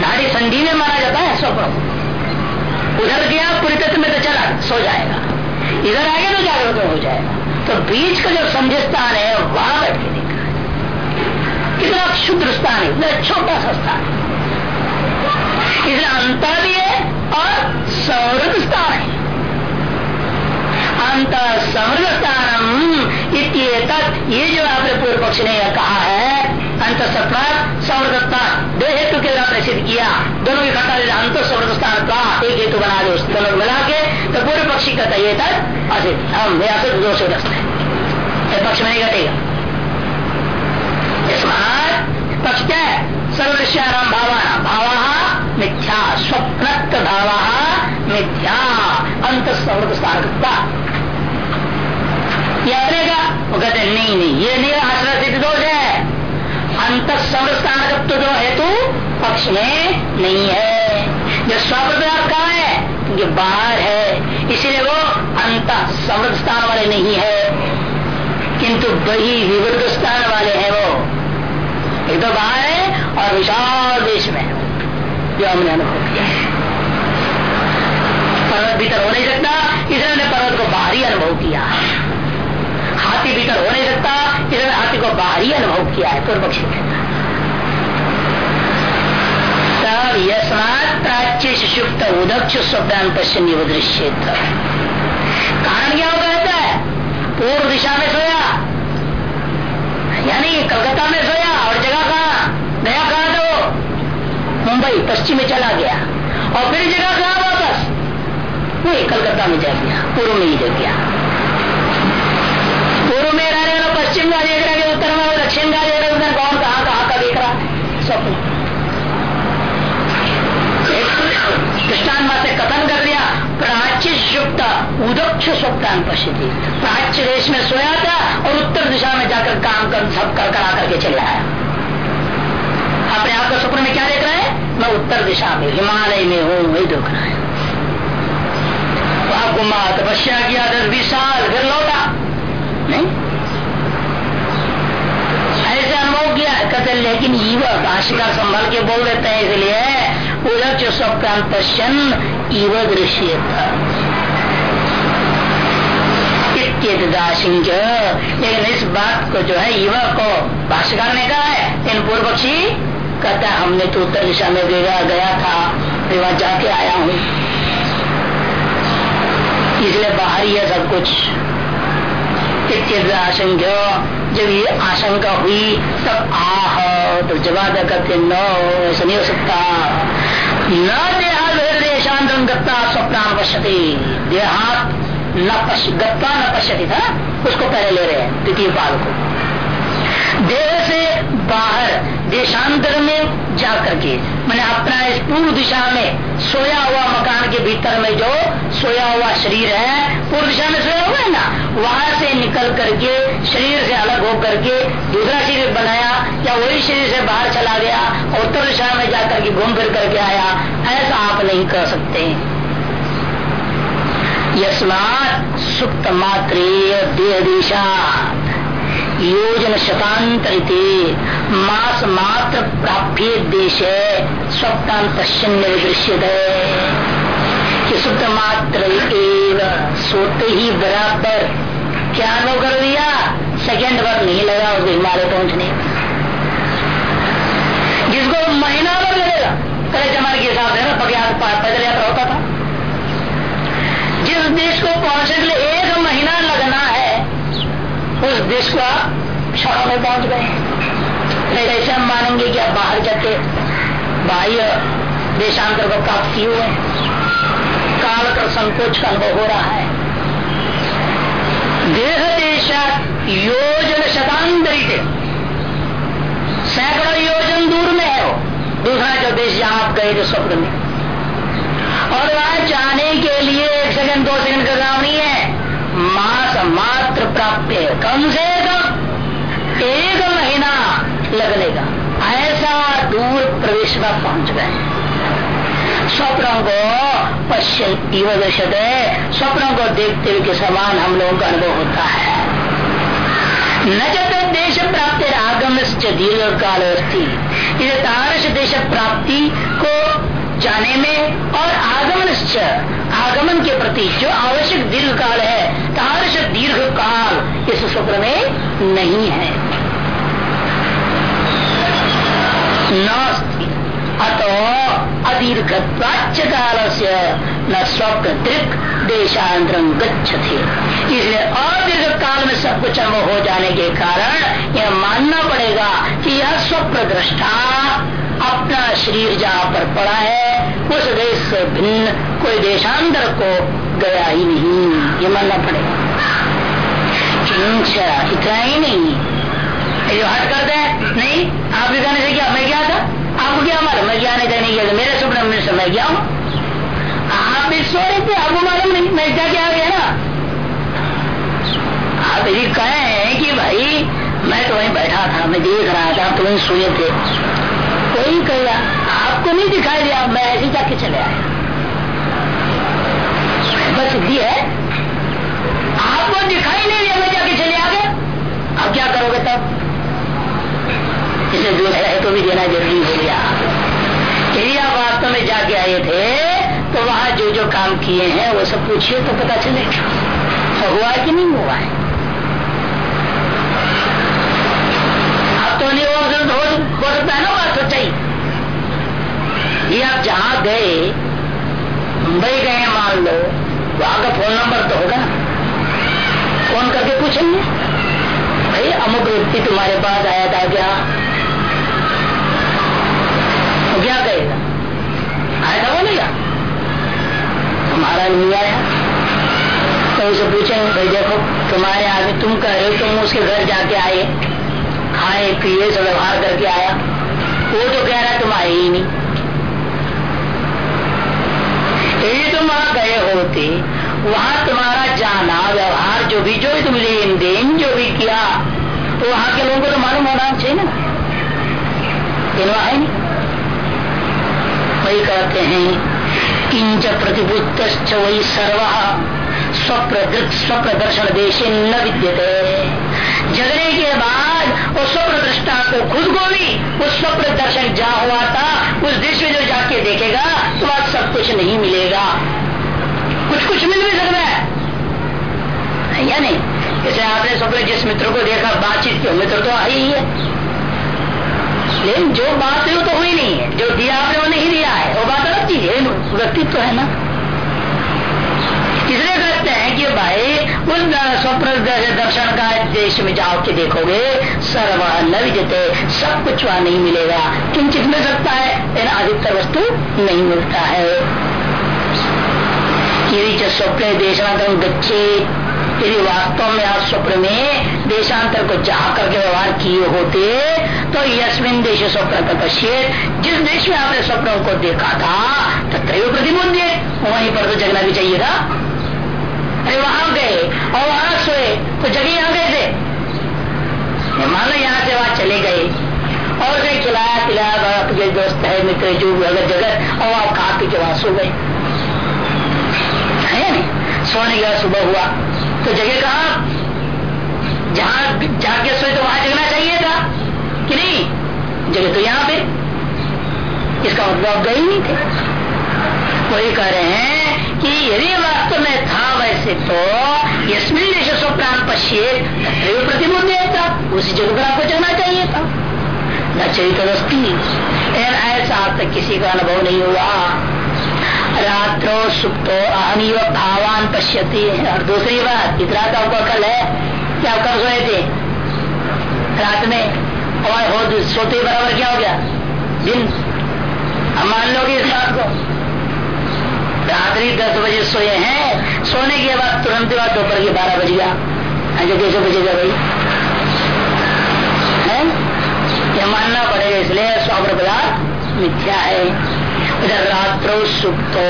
नाड़ी संधि में माना जाता है स्वप्न उधर गया, पूरी में तो चला, सो जाएगा। इधर आगे तो जागरूक हो जाएगा। तो बीच का जो संधि स्थान है, वहाँ बैठ के देखा है। कितना क्षुद्र स्थान है, इतना छोटा सा स्थान है। इसलिए अंतर भी है और सौरभ स्थान है। अंत समृद्ध स्थानम ये जो आपने पूर्व पक्ष ने कहा है अंत सत्ता समृद्ध दो हेतु के द्वारा प्रसिद्ध किया। दोनों इकट्ठा अंत समृद्ध स्थान का एक हेतु बना दो दोनों मिला के तो पूर्व पक्षी कहता ये तक असित। हम असत दोष ग्रस्त है। पक्ष में नहीं घटेगा। पक्ष क्या है? सर्वश्याम भावा। भावा मिथ्या स्वप्न भावा मिथ्या। अंत समृद्ध स्थानकता का वो कहते नहीं नहीं, ये नहीं आश्रय सिद्ध दोष है। अंत स्थानकत्व जो हेतु पक्ष में नहीं है। जो स्वप्रदार्थ कहा है? जो बाहर है। इसीलिए वो अंत समृद्ध स्थान वाले नहीं है। किंतु वही विवृद्ध स्थान वाले हैं वो। एक तो बाहर है और विशाल देश में जो हमने अनुभव किया है। पर्वत भीतर हो नहीं सकता, इसलिए ने पर्वत को बाहरी अनुभव किया। है भीतर हो नहीं सकता इसलिए हाथी को बाहरी अनुभव किया है पूर्व पक्षी तब यस्मात प्राच्य सुषुप्त उदक्ष स्वप्न पश्चिम दृश्य कारण क्या कहता है? पूर्व दिशा में सोया, यानी कलकत्ता में सोया, और जगह कहा? नया कहा तो मुंबई, पश्चिम में चला गया, और फिर जगह कहा वापस? वही कलकत्ता में जा गया, पूर्व में ही जग गया। पूर्व में रहने वाला पश्चिम का देख रहा है उत्तर में वो दक्षिण का देख रहा है कौन कहा का देख रहा है? स्वप्न दृष्टान से कथन कर दिया, प्राच्य युक्त उदक्ष स्वप्न पश्चिम प्राच्य देश में सोया था और उत्तर दिशा में जाकर काम कर, सब कर करा करके चल रहा है अपने आप को स्वप्न में क्या देख रहा है? मैं उत्तर दिशा में, हिमालय में हूँ, वही देख रहा है। घुमा तपस्या किया, दस बीस साल, फिर लौटा नहीं ऐसे अनुभव किया कहते लेकिन युवक भाषिका संभल के बोल देते हैं, इसलिए उदक्ष स्वप्न पश्चन इव दृश्य लेकिन इस बात को जो है युवक को भाष्यकार ने कहा है इन पूर्व पक्षी कहता है, हमने तो उत्तर दिशा में गया गया था, मैं वहाँ जाके आया हूँ। इसलिए बाहर है सब कुछ। आशंक जब ये आशंका हुई तब आह तो जवाब करते नहीं हो सकता न देहात गत्ता स्वप्न पश्यति देहात न गत्ता न पश्यति था उसको पहले ले रहे हैं द्वितीय पाल को देह से बाहर देशांतर में जा करके मैंने अपना इस पूर्व दिशा में सोया हुआ मकान के भीतर में जो सोया हुआ शरीर है पूर्व दिशा में सोया हुआ है ना वहाँ से निकल करके, शरीर से अलग होकर के दूसरा शरीर बनाया, या वही शरीर से बाहर चला गया, और उत्तर दिशा में जाकर के घूम फिर करके आया, ऐसा आप नहीं कर सकते। सुप्त मात्र योजन शतांतरित। मास मात्र प्राप्य देश पश्चिम दृश्य कि सुप्त मात्र एक सोते ही बराबर। क्या अनुभव कर दिया सेकेंड भर नहीं लगा उसको हिमालय पहुँचने। जिसको महीना भर लगेगा पहले जमाने के हिसाब से ना पैदल यात्रा होता था। जिस देश को पहुँचने के लिए एक महीना लगना है, उस देश को आप क्षणों में पहुँच गए फिर ऐसे हम मानेंगे कि आप बाहर जाके बाह्य देशांतर को प्राप्त हुए काल का संकोच का अनुभव हो रहा है। देह देश योजन शतांतरित सैकड़ों योजन दूर में है वो। दूसरा जो देश जहाँ आप गए थे स्वप्न में। और वहाँ जाने के लिए एक सेकंड, दो सेकंड का काम नहीं है। मास मात्र प्राप्त है। कम से कम एक महीना लगने का। ऐसा दूर प्रवेश में पहुँच गए। स्वप्नों को पश्चिम स्वप्नों को देखते हुए समान हम लोगों का अनुभव होता है। न देश प्राप्ति आगम से दीर्घ काल इसे तारस देश प्राप्ति को जाने में और आगमन आगमन के प्रति जो आवश्यक दीर्घ काल है, तारस दीर्घ काल इस स्वप्न में नहीं है। अतो अदीर्घ काल से न स्वप्न दृक देशांतरम गच्छते। इसलिए अदीर्घ काल में सब कुछ अनुभव हो जाने के कारण यह मानना पड़ेगा कि यह स्वप्न दृष्टा अपना शरीर जहाँ पर पड़ा है, उस देश से भिन्न कोई देशांतर को गया ही नहीं। ये मानना पड़ेगा। इतना ही नहीं। जो हट करते हैं नहीं? आप भी कहने से क्या मैं क्या था आपको क्या मालूम गया मेरे स्वप्न में समय क्या हूँ। आप भी सो रहे थे, आपको मालूम नहीं, मैं क्या क्या गया ना? आप यदि कहें कि भाई, मैं तो वहीं बैठा था, मैं देख रहा था तो वहीं सोए थे। कोई कहेगा, आपको नहीं दिखाई दिया, मैं ऐसे जाके चले आया। बस सिद्धि है? आपको दिखाई नहीं दिया, मैं जाके चले आ गया? अब क्या करोगे तब? इसे दूर है तो भी देना ज़रूरी हो गया। यदि आप वास्तव में जाके आए थे तो वहाँ जो जो काम किए हैं, वो सब पूछिए तो पता चलेगा तो हुआ कि नहीं हुआ है? अब तो नहीं हो सकता है ना बात सच्चाई। ये आप जहाँ गए, मुंबई गए मान लो, वहाँ का फ़ोन नंबर तो होगा फ़ोन करके पूछेंगे। भाई, अमुक व्यक्ति तुम्हारे पास आया था क्या? तो क्या कहेगा आया था बोलेगा तुम्हारा नहीं आया। तो उसे पूछेंगे भाई देखो, तुम्हारे आगे तुम कह रहे तुम उसके घर जाके आए। खाए, पिए से व्यवहार करके आया। वो तो कह रहा तुम आए ही नहीं। यदि तुम वहाँ गए होते, वहाँ तुम्हारा जाना, व्यवहार जो भी जो भी तुम लेन देन जो भी किया तो वहाँ के लोगों को तो मालूम होना चाहिए ना। लेकिन है नहीं। वही कहते हैं। किंच प्रतिभूत वही सर्व। स्वप्रदृत स्वप्न दर्शन देश न विद्यते। जगने के बाद उस स्वप्न दृष्टा को खुद को भी उस स्वप्न दर्शन जा हुआ था, उस देश में जो जाके देखेगा तो आज सब कुछ नहीं मिलेगा। कुछ कुछ मिल भी सकता है। या नहीं? जैसे आपने स्वप्न जिस मित्र को देखा, बातचीत की मित्र तो आई ही है। लेकिन जो बात है वो तो हुई नहीं है। जो दिया आपने वो नहीं दिया है। वो बात अलग चीज़ है। व्यक्तित्व तो है ना। इसलिए कहते हैं कि भाई उस स्वप्न दर्शन का देश में जाओ के देखोगे सर्व न विजते सब कुछ वहाँ नहीं मिलेगा। किंचित मिल सकता है, लेकिन अधिकतर वस्तु नहीं मिलता है। स्वप्न देशांतर गच्छे यदि वास्तव में आप स्वप्न में देशांतर को चाह करके व्यवहार किए होते तो यशमिन देश स्वप्न का पश्चित जिस देश में आपने स्वप्नों को देखा था तत्व प्रतिबुद्ध वहीं पर तो जगना भी चाहिए था। अरे वहाँ गए, और वहाँ सोए तो जगह यहाँ गए थे। मान लो यहाँ से वहाँ चले गए, और उसे खिलाया पिलाया आपके दोस्त है, मित्र, जो अगर जगत, और आप खा पी के वहाँ सो गए। सोने बाद सुबह हुआ। तो जगह कहा? जहाँ जाके सोए तो वहाँ जगना चाहिए था, कि नहीं? जगह तो यहाँ पे। इसका मतलब आप गए नहीं थे। वही कह रहे हैं कि यदि वास्तव में था वैसे तो यशमिन देश स्वप्राण पश्चित प्रतिबुद्ध था। उसी जगह पर आपको चलना चाहिए था। न चरित ऐसा तक किसी का अनुभव नहीं हुआ। रात्रो सुप्तो अहनी भावान पश्यती। है और दूसरी बात, इतना तो आपको अकल है कि आप कब सोए थे? रात में। और हो, सोते बराबर क्या हो गया? दिन। हम मान लोगे इस बात को। रात्रि दस बजे सोए हैं। सोने के बाद तुरंत बाद दोपहर के बारह बज गया। ऐसे कैसे बजेगा भाई? है? यह मानना पड़ेगा इसलिए स्वाप्र पदार्थ मिथ्या है। रात्रो सुप्तो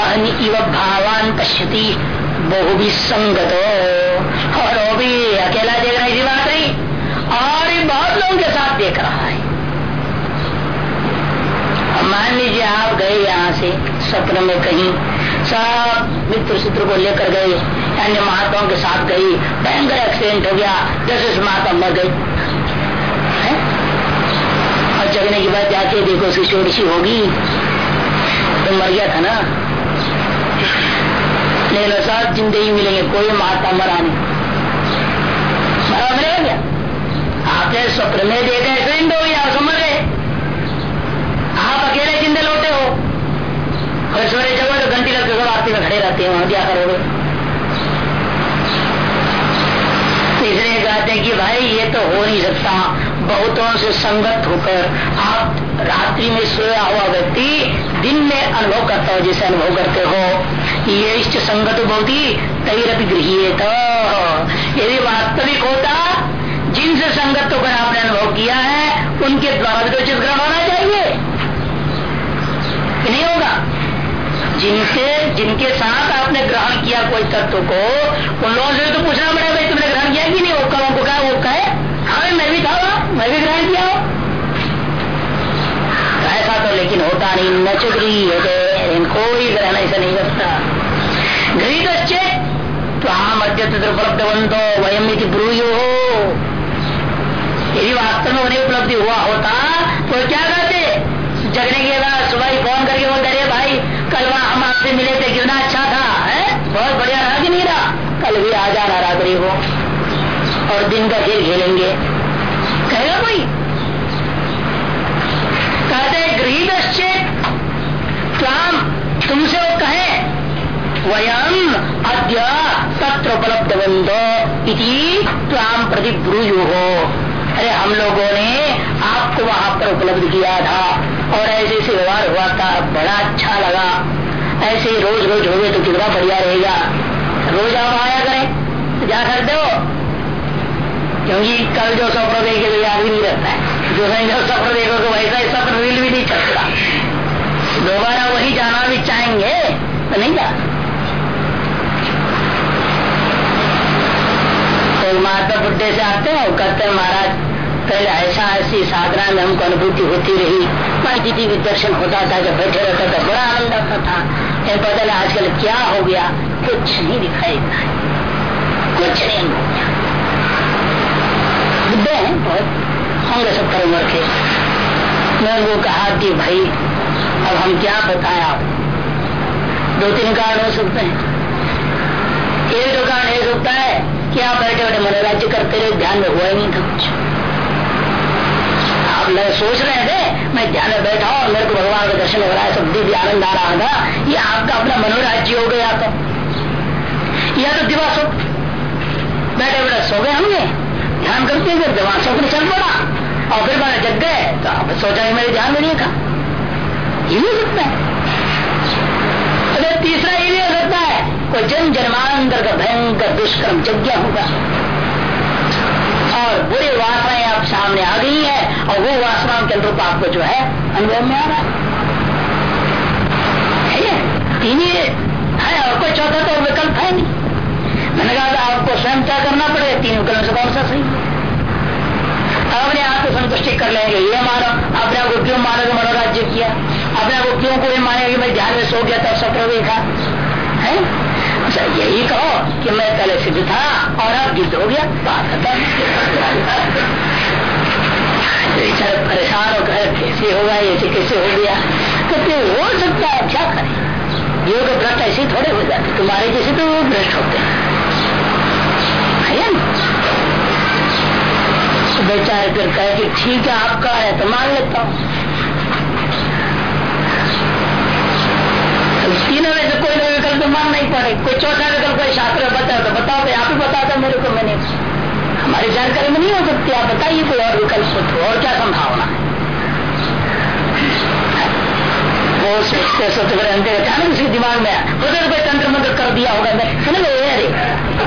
अहन इव भावान पश्यति बहु भी संगत और वो भी, अकेला देख रहा है बात नहीं। और बहुत लोगों के साथ देख रहा है। मान लीजिए, आप गए यहाँ से स्वप्न में कहीं, सब मित्र सूत्र को लेकर गए, अन्य महात्माओं के साथ गई, भयंकर एक्सीडेंट हो गया दस महात्मा मर गई और जगने के बाद जाके देखो, उसकी छोटी होगी। गया था ना? लेकिन आज़ाद ज़िंदगी मिलेंगे, कोई महात्मा मरा नहीं। मरा मरेगा आपने स्वप्न में देखा एक्सीडेंट हो गया समझ गए आप अकेले जिंदे लौटे हो। और सवेरे जगह तो घंटी लगते सब आपके में खड़े रहते हैं, वहाँ क्या करोगे तीसरे तो कहते हैं कि भाई, ये तो हो नहीं सकता। बहुतों से संगत होकर आप रात्रि में सोया हुआ व्यक्ति दिन में अनुभव करता हो, जैसे अनुभव करते हो। ये इष्ट संगत बहुत ही तैरपि गृहिए तो यदि वास्तविक होता, जिनसे संगत होकर आपने अनुभव किया है, उनके द्वारा भी तो ग्रहण होना चाहिए। नहीं होगा? जिनसे, जिनके साथ आपने ग्रहण किया कोई तत्व को, उन लोगों से तो पूछना पड़ेगा तुमने ग्रहण किया कि नहीं? वो कहों को कहा, वो कहे हाँ मैं भी था, मैं भी ग्रहण किया हो ऐसा तो लेकिन होता नहीं न चुगरी होते कोई ग्रहण ऐसा नहीं करता गृहित तो हाँ मध्य उपलब्ध बंदो वयम ब्रूयो। हो यदि वास्तव में उन्हें उपलब्धि हुआ होता तो क्या करते? जगने के बाद सुबह ही फ़ोन करके बोलते, अरे भाई, कल वहाँ हम आपसे मिले थे क्यों ना अच्छा था, है? बहुत बढ़िया रहा कि नहीं रहा? कल भी आ जाना, रात्रि को। और दिन का खेल खेलेंगे कहेगा कोई कहते गृहित त्वाम तुमसे वो कहे वयम अद्य तत्र उपलब्ध बंदो इति त्वाम प्रति हो। अरे हम लोगों ने आपको वहाँ पर उपलब्ध किया था और ऐसे ऐसे व्यवहार हुआ था, बड़ा अच्छा लगा। ऐसे ही रोज रोज हो गए तो कितना बढ़िया रहेगा। रोज आप आया करें, जा कर दो क्योंकि कल जो सफ़र देखे तो याद भी नहीं रहता है। जो नहीं जो सफ़र देखो तो वैसा ही सफ़र रील भी नहीं चलता। दोबारा वही जाना भी चाहेंगे तो नहीं जा तो माता बुढ़े से आते हैं और कहते हैं, महाराज, पहले ऐसा ऐसी साधना में हमको अनुभूति होती रही। मैं दीदी भी दर्शन होता था, जब बैठे रहता था, बड़ा आनंद आता था। ये बदल आजकल क्या हो गया? कुछ नहीं दिखाई कुछ नहीं हो बुद्धे हैं, बहुत होंगे सत्तर उम्र के। मैं वो कहा कि, भाई, अब हम क्या बताएँ आप? दो तीन कारण हो सकते हैं। एक दो कारण हो सकता है कि आप बैठे बैठे मनोराज्य करते रहे, ध्यान में हुआ ही नहीं था कुछ। आप लोग सोच रहे थे, मैं ध्यान में बैठा और मेरे को भगवान का दर्शन हो रहा है सब दिव्य आनंद आ रहा था। ये आपका अपना मनोराज्य हो गया तो या तो दिवा सो बैठे बैठे सो गए हमने ध्यान करते फिर दिवा कर चल पड़ा और फिर मैंने जग गए तो आप सोचा मेरे ध्यान में नहीं था। ये भी सकता है। अरे तीसरा ये भी हो सकता है कोई जन जन्मांतर का भयंकर दुष्कर्म यज्ञ होगा। और बुरी वासनाएँ आप सामने आ गई है, और वो वासनाओं के अनुरूप आपको जो है, अनुभव में आ रहा है। ही और कोई चौथा तो विकल्प है नहीं। मैंने कहा आपको स्वयं क्या करना पड़ेगा? तीन विकल्प से कौन सा सही है? अपने आप को संतुष्टि कर लेंगे, ये मानो अपने आप को क्यों मानो तो मनोराज्य किया? अपने को क्यों कोई माने कि मैं ध्यान में सो गया तब सपना देखा। है? अच्छा यही कहो कि मैं पहले सिद्ध था और अब गिद्ध हो गया, बात खत्म। बेचारे परेशान हो गए, कैसे होगा ऐसे कैसे हो गया? तो कहते हो सकता है, क्या करें? योग भ्रष्ट ऐसे थोड़े हो जाते तुम्हारे जैसे तो भ्रष्ट होते हैं। तो बेचारे फिर कहे कि ठीक है, आपका है तो मान लेता हूँ। तीनों में से कोई विकल्प तो मान नहीं पड़े कोई चौथा विकल्प, कोई शास्त्र बताओ तो बताओ तो आप ही बताता मेरे को मैंने हमारी जानकारी में नहीं हो सकती। आप बताइए कोई और विकल्प सोचो और क्या संभावना है? वो सोचते दिमाग में उधर कोई तंत्र मंत्र कर दिया होगा मैं समझ अरे,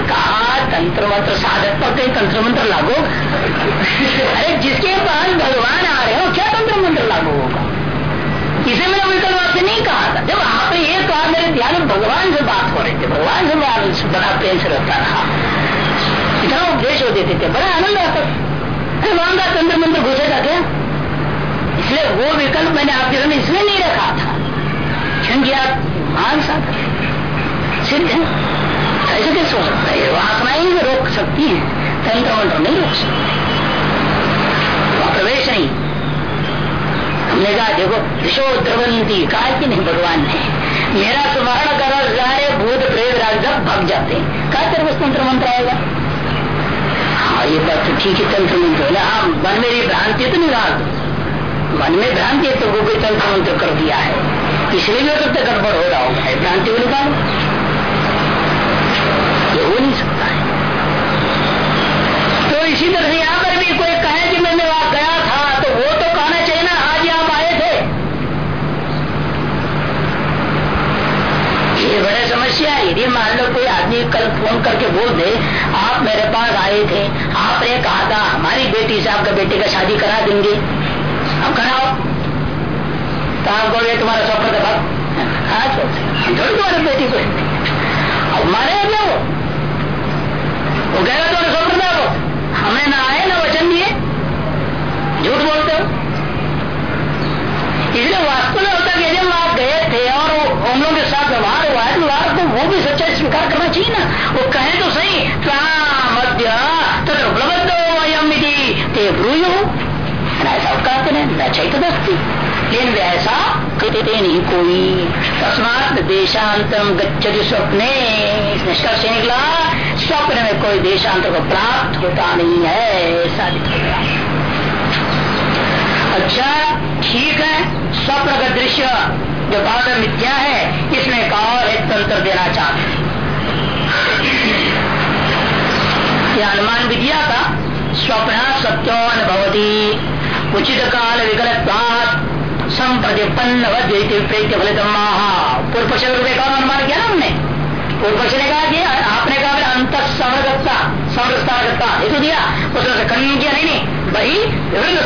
कहा तंत्र मंत्र साधक पर कहीं तंत्र मंत्र लागू अरे, जिसके पास भगवान आ रहे हो क्या तंत्र मंत्र लागू होगा? इसे मैंने विकल्प आपसे नहीं कहा था। जब आपने ये कहा, मेरे ध्यान भगवान से बात हो रही थी। भगवान से मैं बड़ा प्रेम से रहता रहा। इतना उपदेश हो देते थे, बड़ा आनंद आता अरे वहाँ का तंत्र मंत्र घुसेगा क्या? इसलिए वो विकल्प मैंने आपके सामने इसलिए नहीं रखा था। क्योंकि आप मान सकते सिद्ध है। ऐसे कैसे हो सकता है? वासनाएँ ही रोक सकती है। तंत्र मंत्र नहीं रोक सकते। प्रवेश नहीं। हमने कहा देखो विशो द्रवंती कहा कि नहीं भगवान ने मेरा स्मरण करो, सारे भूत प्रेत राज भग जाते हैं। कहा तेरे पास तंत्र मंत्र आएगा? हाँ ये बात तो ठीक है, तंत्र मंत्र है हाँ मन में भ्रांति तो निकाल दो। मन में भ्रांति तो वो कोई तंत्र मंत्र कर दिया है। इसलिए भी हो सकता गड़बड़ हो रहा होगा भ्रांति को निकालो। ये हो नहीं सकता है। तो इसी तरह यदि मान लो कोई आदमी कल फ़ोन करके बोल दे, आप मेरे पास आए थे, आपने कहा था, हमारी बेटी से आपका बेटे का शादी करा देंगे। आप कराओ तो आप बोले तुम्हारा था हाँ तो तुम्हारी बेटी को। मारे वो वो रहे तुम्हारा लेकिन वैसा कहते नहीं कोई। तस्मात देशांतरम गच्छति स्वप्ने। निष्कर्ष निकला, स्वप्न में कोई देशांतर को प्राप्त होता नहीं है गया अच्छा ठीक है, स्वप्न का दृश्य, जो बात मिथ्या है, इसमें एक और एक तंत्र देना चाहते यह अनुमान भी दिया था, स्वप्न सत्यो अनुभवती, उचित काल विकल्पात संप्रतिपन्न प्रेत्य फलित पूर्व पक्ष और अनुमान किया ना हमने? पूर्व पक्ष ने कहा कि आपने कहा अंत समरगता समरस्तागता हेतु दिया। उसने खंडन किया, नहीं वही विभिन्न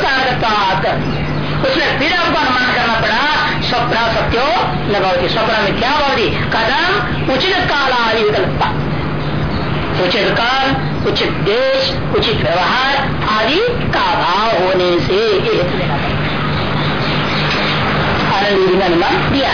उसमें फिर आपको अनुमान करना पड़ा, स्वप्न, सत्यो न भवती स्वप्न में क्या भवती कदम उचित काल आदि विकल्प उचित काल, उचित देश, उचित व्यवहार, आदि का भाव होने से आनंद अनुमान दिया